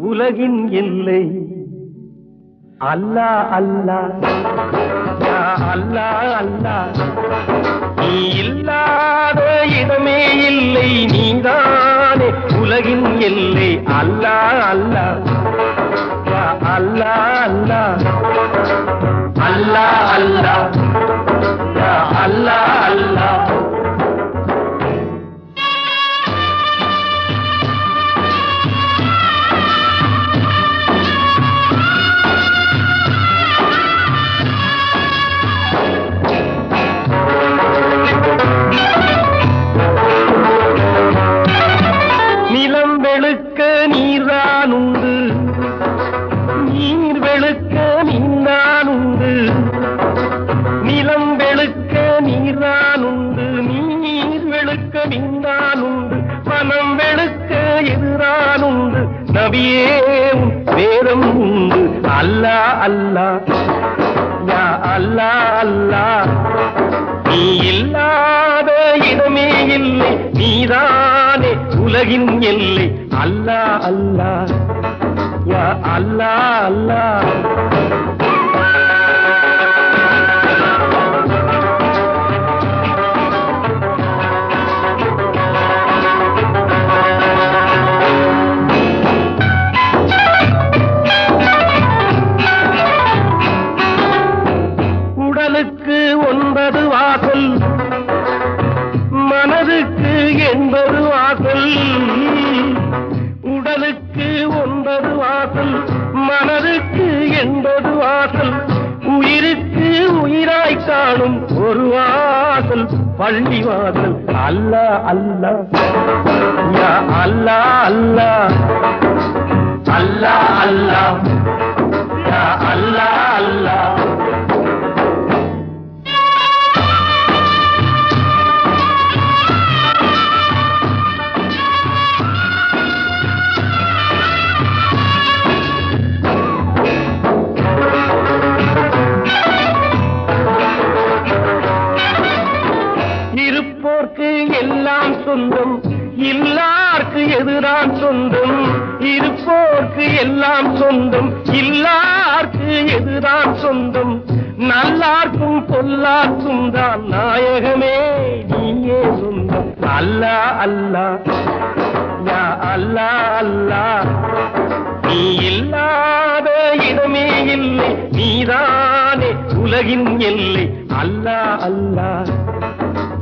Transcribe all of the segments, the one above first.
உலகின் எல்லை. அல்லா அல்லா. அல்லா அல்லா. நீ இல்லாத இடமே இல்லை நீதானே உலகின் எல்லை. அல்லா அல்லா. அல்லா. வெளுக்க மனம் வெளுக்க எதிரானுண்டு நபியே வேதம் உண்டு. அல்லா அல்லா யா அல்லா அல்லா. நீ இல்லாத இடமே இல்லை நீதானே உலகின் எல்லை. அல்லா அல்லா யா அல்லா அல்லா. வாசல் பள்ளி வாசல் அல்லா அல்லா. யா அல்லா அல்லா. அல்லா அல்லா. யா அல்லா அல்லா. சொந்தம். இல்லார்க்கு எதிரான் சொந்தம்? இருப்போர்க்கு எல்லாம் சொந்தம். இல்லார்க்கு எதிரான் சொந்தம்? நல்லார்க்கும் பொல்லார்க்கும் தான் நாயகமே. நீயே சொந்தம். அல்லா அல்லா. யா அல்லா அல்லா. நீ இல்லாத இடமே இல்லை. நீதானே உலகின் எல்லை. அல்லா அல்லா.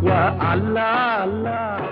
யா அல்லா அல்லா.